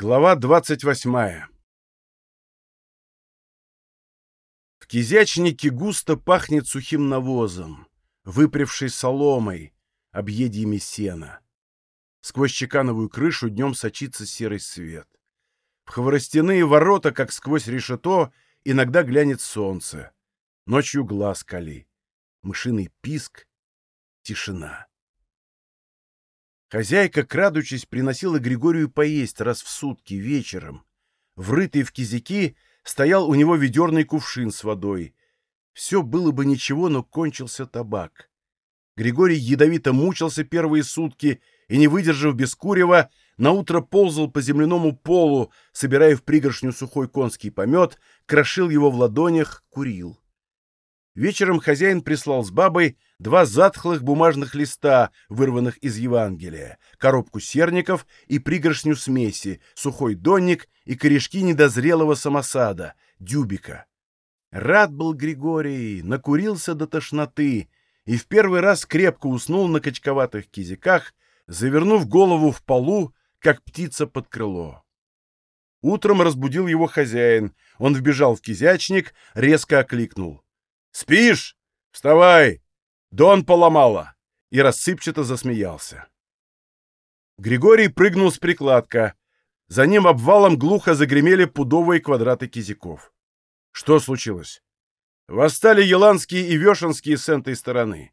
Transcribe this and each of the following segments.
Глава 28 В кизячнике густо пахнет сухим навозом, выпревшей соломой, объедьями сена. Сквозь чекановую крышу днем сочится серый свет. В хворостяные ворота, как сквозь решето, иногда глянет солнце. Ночью глаз кали. Мышиный писк. Тишина. Хозяйка, крадучись, приносила Григорию поесть раз в сутки вечером. Врытый в кизяки стоял у него ведерный кувшин с водой. Все было бы ничего, но кончился табак. Григорий ядовито мучился первые сутки и, не выдержав без курева, наутро ползал по земляному полу, собирая в пригоршню сухой конский помет, крошил его в ладонях, курил. Вечером хозяин прислал с бабой два затхлых бумажных листа, вырванных из Евангелия, коробку серников и пригоршню смеси, сухой донник и корешки недозрелого самосада, дюбика. Рад был Григорий, накурился до тошноты и в первый раз крепко уснул на качковатых кизиках, завернув голову в полу, как птица под крыло. Утром разбудил его хозяин. Он вбежал в кизячник, резко окликнул. «Спишь? Вставай! Дон поломала!» И рассыпчато засмеялся. Григорий прыгнул с прикладка. За ним обвалом глухо загремели пудовые квадраты кизиков. Что случилось? Восстали еланские и вешенские с этой стороны.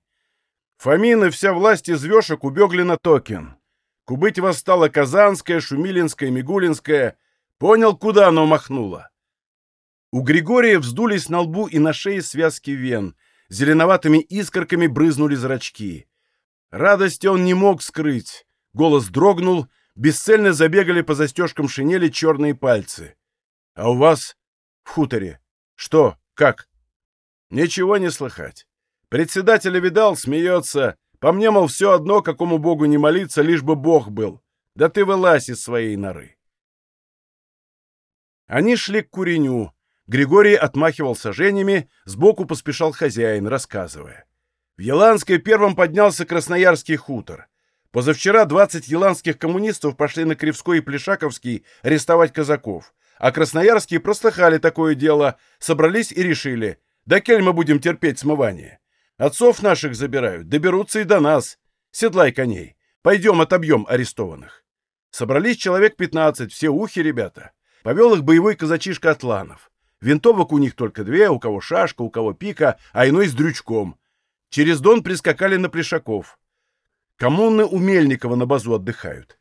Фомин и вся власть из вешек убегли на Токен. Кубыть восстала Казанская, Шумилинская, Мигулинская. Понял, куда оно махнуло? У Григория вздулись на лбу и на шее связки вен. Зеленоватыми искорками брызнули зрачки. Радости он не мог скрыть. Голос дрогнул, бесцельно забегали по застежкам шинели черные пальцы. «А у вас в хуторе? Что? Как?» «Ничего не слыхать. Председателя видал, смеется. По мне, мол, все одно, какому богу не молиться, лишь бы бог был. Да ты вылазь из своей норы». Они шли к куреню. Григорий отмахивал сажениями, сбоку поспешал хозяин, рассказывая. В Еланской первым поднялся Красноярский хутор. Позавчера 20 еланских коммунистов пошли на Кривской и Плешаковский арестовать казаков, а красноярские простыхали такое дело, собрались и решили, да кель мы будем терпеть смывание. Отцов наших забирают, доберутся и до нас. Седлай коней, пойдем отобьем арестованных. Собрались человек 15, все ухи ребята. Повел их боевой казачишка Атланов. Винтовок у них только две, у кого шашка, у кого пика, а иной с дрючком. Через Дон прискакали на Плешаков. Коммуны у Мельникова на базу отдыхают.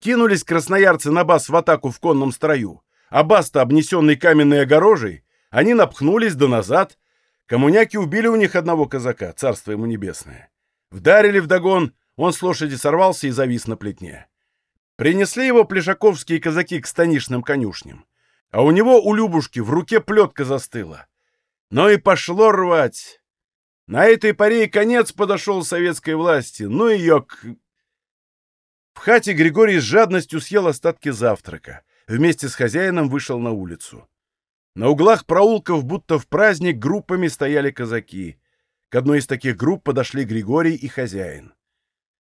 Кинулись красноярцы на баз в атаку в конном строю, а баз-то, обнесенный каменной огорожей, они напхнулись до назад. Коммуняки убили у них одного казака, царство ему небесное. Вдарили вдогон, он с лошади сорвался и завис на плетне. Принесли его плешаковские казаки к станишным конюшням а у него у Любушки в руке плетка застыла. Ну и пошло рвать. На этой паре и конец подошел советской власти. Ну ее к... В хате Григорий с жадностью съел остатки завтрака. Вместе с хозяином вышел на улицу. На углах проулков, будто в праздник, группами стояли казаки. К одной из таких групп подошли Григорий и хозяин.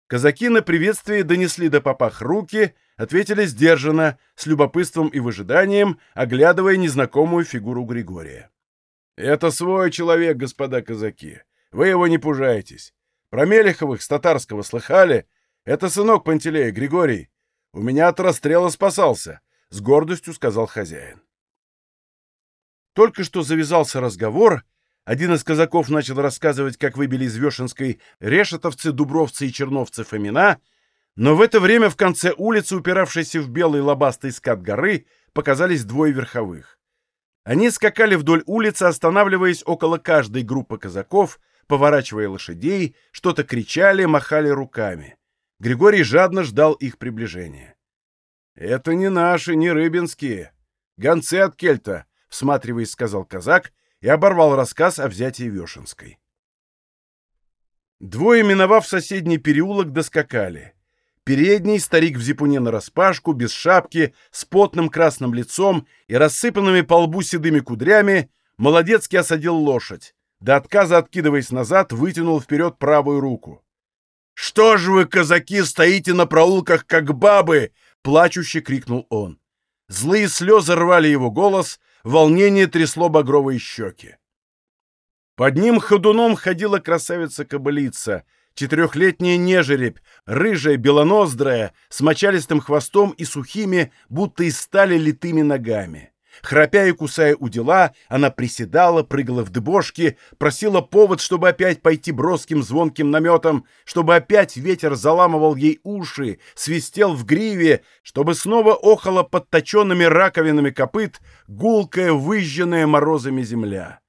Казаки на приветствие донесли до попах руки — ответили сдержанно, с любопытством и выжиданием, оглядывая незнакомую фигуру Григория. «Это свой человек, господа казаки. Вы его не пужайтесь. Про Мелеховых с татарского слыхали? Это сынок Пантелея, Григорий. У меня от расстрела спасался», — с гордостью сказал хозяин. Только что завязался разговор, один из казаков начал рассказывать, как выбили из Вешенской решетовцы, дубровцы и черновцы имена — но в это время в конце улицы, упиравшейся в белый лобастый скат горы, показались двое верховых. Они скакали вдоль улицы, останавливаясь около каждой группы казаков, поворачивая лошадей, что-то кричали, махали руками. Григорий жадно ждал их приближения. «Это не наши, не рыбинские. Гонцы от кельта», — всматриваясь, сказал казак и оборвал рассказ о взятии Вешенской. Двое, миновав соседний переулок, доскакали. Передний старик в зипуне нараспашку, без шапки, с потным красным лицом и рассыпанными по лбу седыми кудрями, молодецки осадил лошадь. До отказа откидываясь назад, вытянул вперед правую руку. «Что же вы, казаки, стоите на проулках, как бабы?» — плачуще крикнул он. Злые слезы рвали его голос, волнение трясло багровые щеки. Под ним ходуном ходила красавица-кобылица, четырехлетняя нежеребь, рыжая, белоноздрая, с мочалистым хвостом и сухими, будто из стали литыми ногами. Храпя и кусая у дела, она приседала, прыгала в дыбошки, просила повод, чтобы опять пойти броским звонким наметом, чтобы опять ветер заламывал ей уши, свистел в гриве, чтобы снова охала под точенными раковинами копыт гулкая, выжженная морозами земля.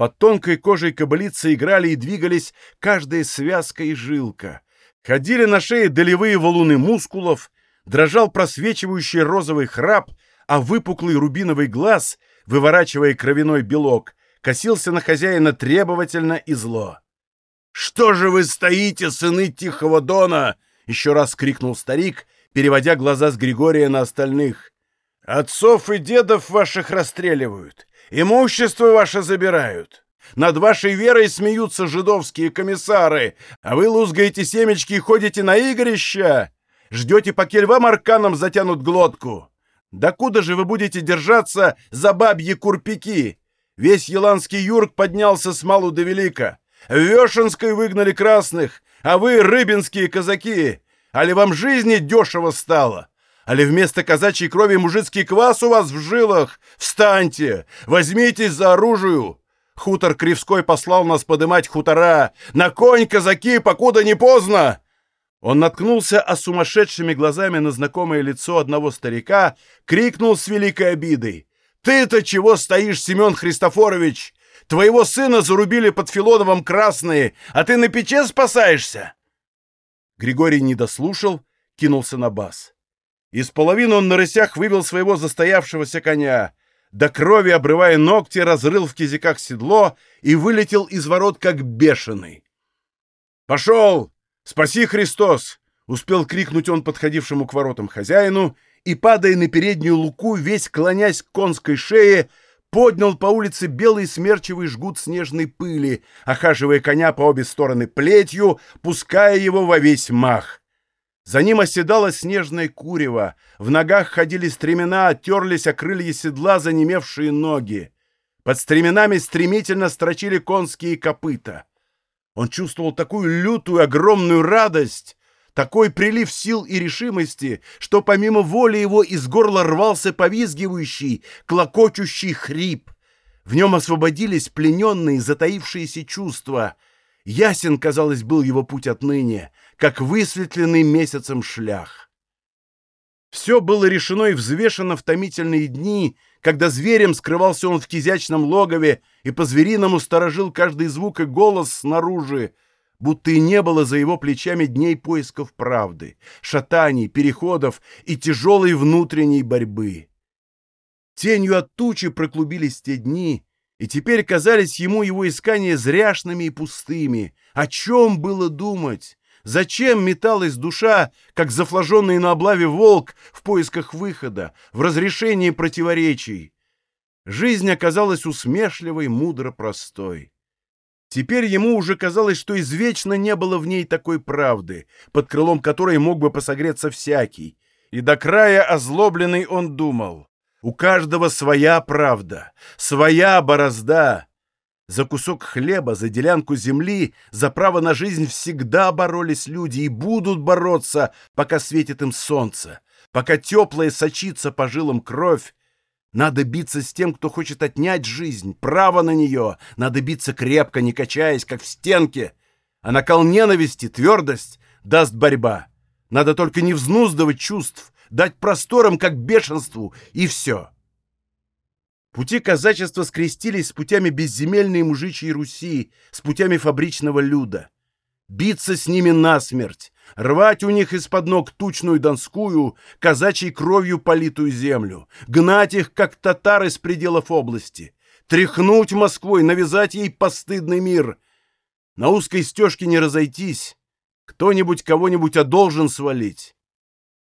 Под тонкой кожей кобылицы играли и двигались каждая связка и жилка. Ходили на шее долевые валуны мускулов, дрожал просвечивающий розовый храп — а выпуклый рубиновый глаз, выворачивая кровяной белок, косился на хозяина требовательно и зло. «Что же вы стоите, сыны Тихого Дона?» — еще раз крикнул старик, переводя глаза с Григория на остальных. «Отцов и дедов ваших расстреливают, имущество ваше забирают. Над вашей верой смеются жидовские комиссары, а вы лузгаете семечки и ходите на игрища. Ждете, пока львам арканом затянут глотку. Да куда же вы будете держаться за бабьи курпики? Весь еланский юрк поднялся с малу до велика. В Вешенской выгнали красных, а вы, рыбинские казаки, али вам жизни дешево стало? Али вместо казачьей крови мужицкий квас у вас в жилах? Встаньте, возьмитесь за оружие. Хутор Кривской послал нас подымать хутора. На конь, казаки, покуда не поздно!» Он наткнулся осумасшедшими глазами на знакомое лицо одного старика, крикнул с великой обидой. «Ты-то чего стоишь, Семен Христофорович? Твоего сына зарубили под Филоновым красные, а ты на пече спасаешься!» Григорий не дослушал, кинулся на бас. Из половины он на рысях вывел своего застоявшегося коня, до крови обрывая ногти, разрыл в кизиках седло и вылетел из ворот как бешеный. «Пошел! «Спаси, Христос!» — успел крикнуть он подходившему к воротам хозяину и, падая на переднюю луку, весь клонясь к конской шее, поднял по улице белый смерчевый жгут снежной пыли, охаживая коня по обе стороны плетью, пуская его во весь мах. За ним оседало снежное курево, в ногах ходили стремена, оттерлись о крылья седла занемевшие ноги. Под стременами стремительно строчили конские копыта. Он чувствовал такую лютую, огромную радость, такой прилив сил и решимости, что помимо воли его из горла рвался повизгивающий, клокочущий хрип. В нем освободились плененные, затаившиеся чувства. Ясен, казалось, был его путь отныне, как высветленный месяцем шлях. Все было решено и взвешено в томительные дни, когда зверем скрывался он в кизячном логове и по-звериному сторожил каждый звук и голос снаружи, будто и не было за его плечами дней поисков правды, шатаний, переходов и тяжелой внутренней борьбы. Тенью от тучи проклубились те дни, и теперь казались ему его искания зряшными и пустыми. О чем было думать? Зачем металась душа, как зафлаженный на облаве волк, в поисках выхода, в разрешении противоречий? Жизнь оказалась усмешливой, мудро простой. Теперь ему уже казалось, что извечно не было в ней такой правды, под крылом которой мог бы посогреться всякий. И до края озлобленный он думал. У каждого своя правда, своя борозда. За кусок хлеба, за делянку земли, за право на жизнь всегда боролись люди и будут бороться, пока светит им солнце, пока теплая сочится по жилам кровь. Надо биться с тем, кто хочет отнять жизнь, право на нее. Надо биться крепко, не качаясь, как в стенке. А накал ненависти, твердость даст борьба. Надо только не взнуздывать чувств, дать просторам, как бешенству, и все. Пути казачества скрестились с путями безземельной мужичьей Руси, с путями фабричного люда. Биться с ними насмерть, рвать у них из-под ног тучную донскую, казачьей кровью политую землю, гнать их, как татары с пределов области, тряхнуть Москвой, навязать ей постыдный мир. На узкой стежке не разойтись, кто-нибудь кого-нибудь одолжен свалить.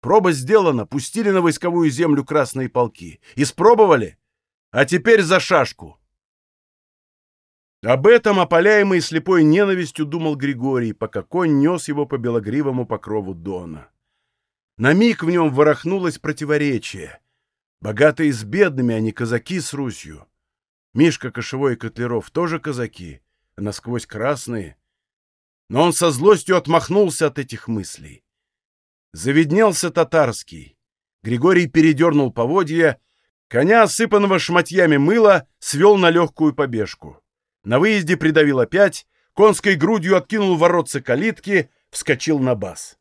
Проба сделана, пустили на войсковую землю красные полки. Испробовали? А теперь за шашку!» Об этом, опаляемый слепой ненавистью, думал Григорий, пока конь нес его по белогривому покрову Дона. На миг в нем ворохнулось противоречие. Богатые с бедными, а не казаки с Русью. Мишка Кошевой и Котлеров тоже казаки, а насквозь красные. Но он со злостью отмахнулся от этих мыслей. Заведнелся татарский. Григорий передернул поводья, коня, осыпанного шматьями мыла, свел на легкую побежку. На выезде придавил опять, конской грудью откинул воротцы калитки, вскочил на бас.